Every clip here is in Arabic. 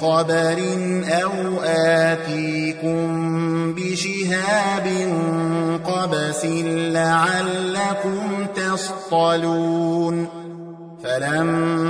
بخبر أو آتيكم بشهاب قبس لعلكم تصطلون فلما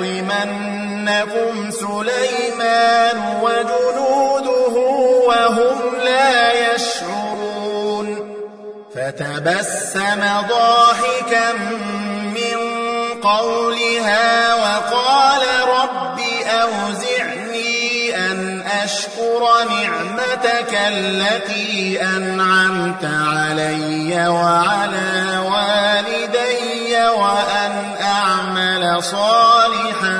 لا يحطمنكم سليمان وجنوده وهم لا يشعرون. فتبسم ضاحكا من قولها وقال رب أوزعني أن أشكر نعمتك التي أنعمت علي وعلى والدي وأن صالحا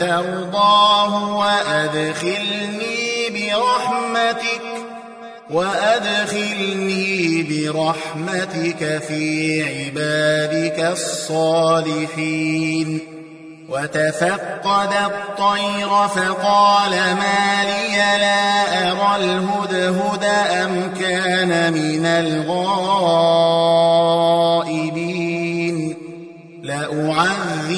ترضاه وأدخلني برحمتك وأدخلني برحمتك في عبادك الصالحين. وتفقد الطير فقال ما لي لا أرى الهدهد أم كان من الغائبين.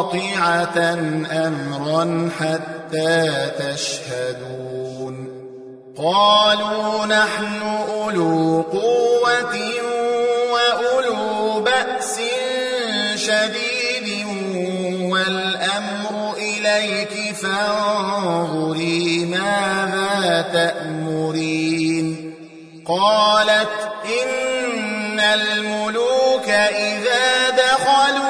قاطعة أمرا حتى تشهدون. قالوا نحن أولو قوة وأولو بأس شديد والأمر إليك فانظري ماذا تأمرين. قالت إن الملوك إذا دخلوا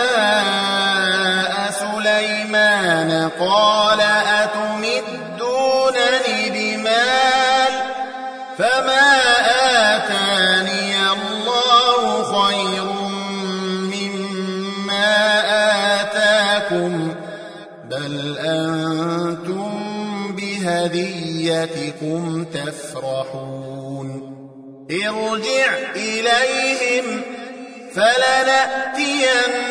سليمان قال أتمدونني بمال فما آتاني الله خير مما هداكم بل أنتم بهديتكم تفرحون ارجع إليهم فلنأتينهم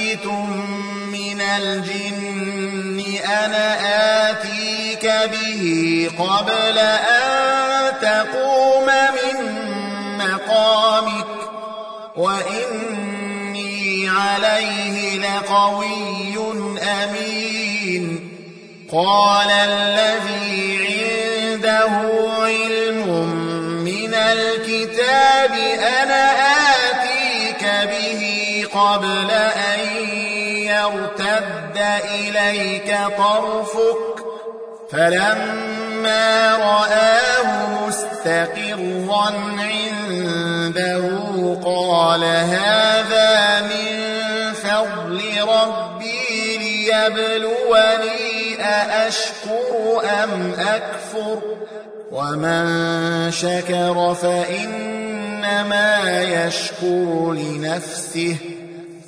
من الجن أنا آتيك به قبل أن تقوم من مقامك وإني عليه لقوي أمين قال الذي عنده علم من الكتاب أنا آتيك به قبل أن إليك طرفك فلما رآه مستقرا عنده قال هذا من فضل ربي ليبلوني أأشكر أم أكفر ومن شكر فإنما يشكر لنفسه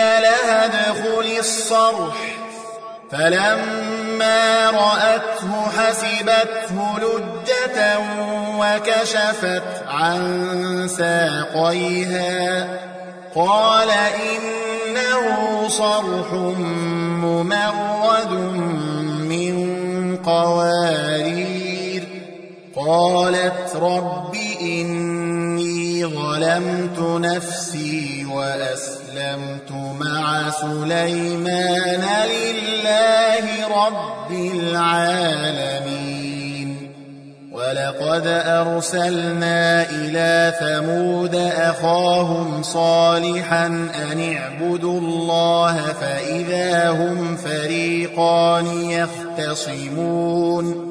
لها ادخل الصرح. فلما رأته حسبته لجة وكشفت عن ساقيها. قال إنه صرح ممرد من قوارير. قالت رب إني ظلمت نفسي وأسلمت مع سليمان لله رب العالمين. ولقد أرسلنا إلى ثمود أخاهم صالحا أن اعبدوا الله فإذا هم فريقان يختصمون.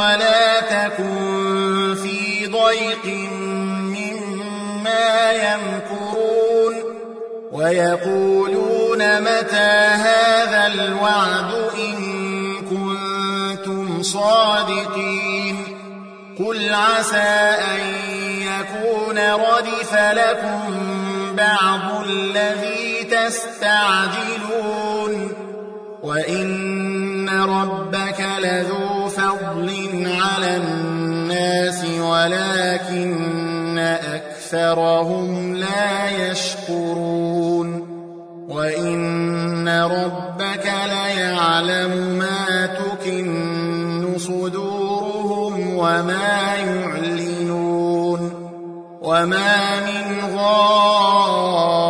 ولا تكن في ضيق مما يمكرون ويقولون متى هذا الوعد إن كنتم صادقين قل عسى أن يكون ردف لكم بعض الذي تستعجلون وإن ربك لذو على الناس ولكن أكثرهم لا يشكرون وإن ربك ليعلم ما تكن صدورهم وما يعلنون وما من غائبة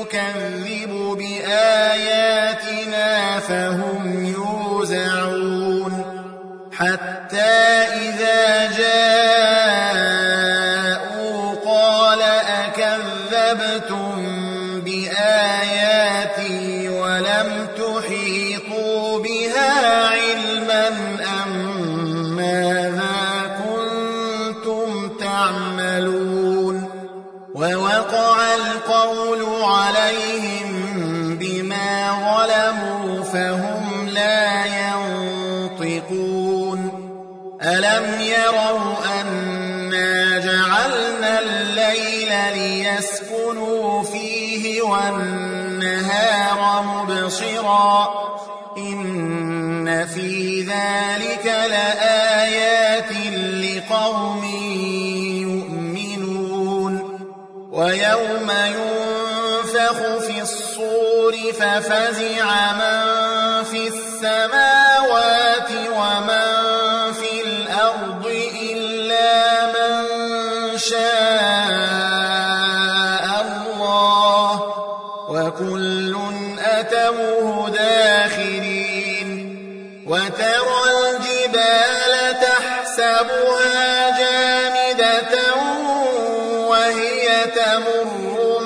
يكذب بآياتنا فهم والنهار مبصرا. إن في ذلك لآيات لقوم يؤمنون. ويوم ينفخ في الصور ففزع من في السماوات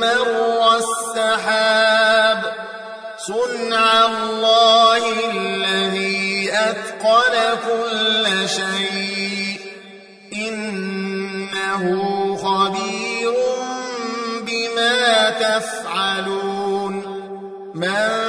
مر السحاب صنع الله الذي أتقن كل شيء. إنه خبير بما تفعلون. من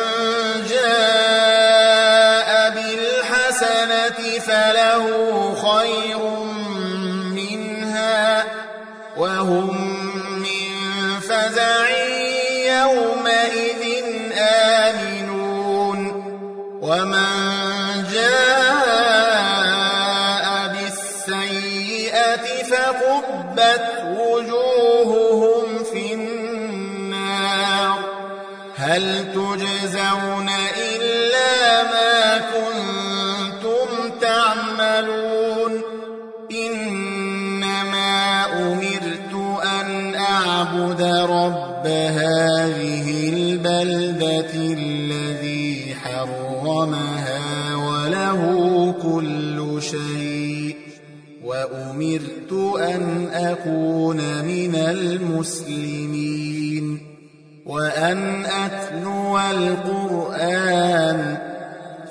حرمها وله كل شيء وأمرت أن أكون من المسلمين وأن أتلو القرآن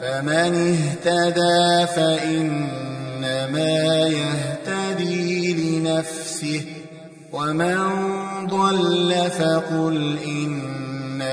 فمن اهتدى فإنما يهتدي لنفسه ومن ضل فقل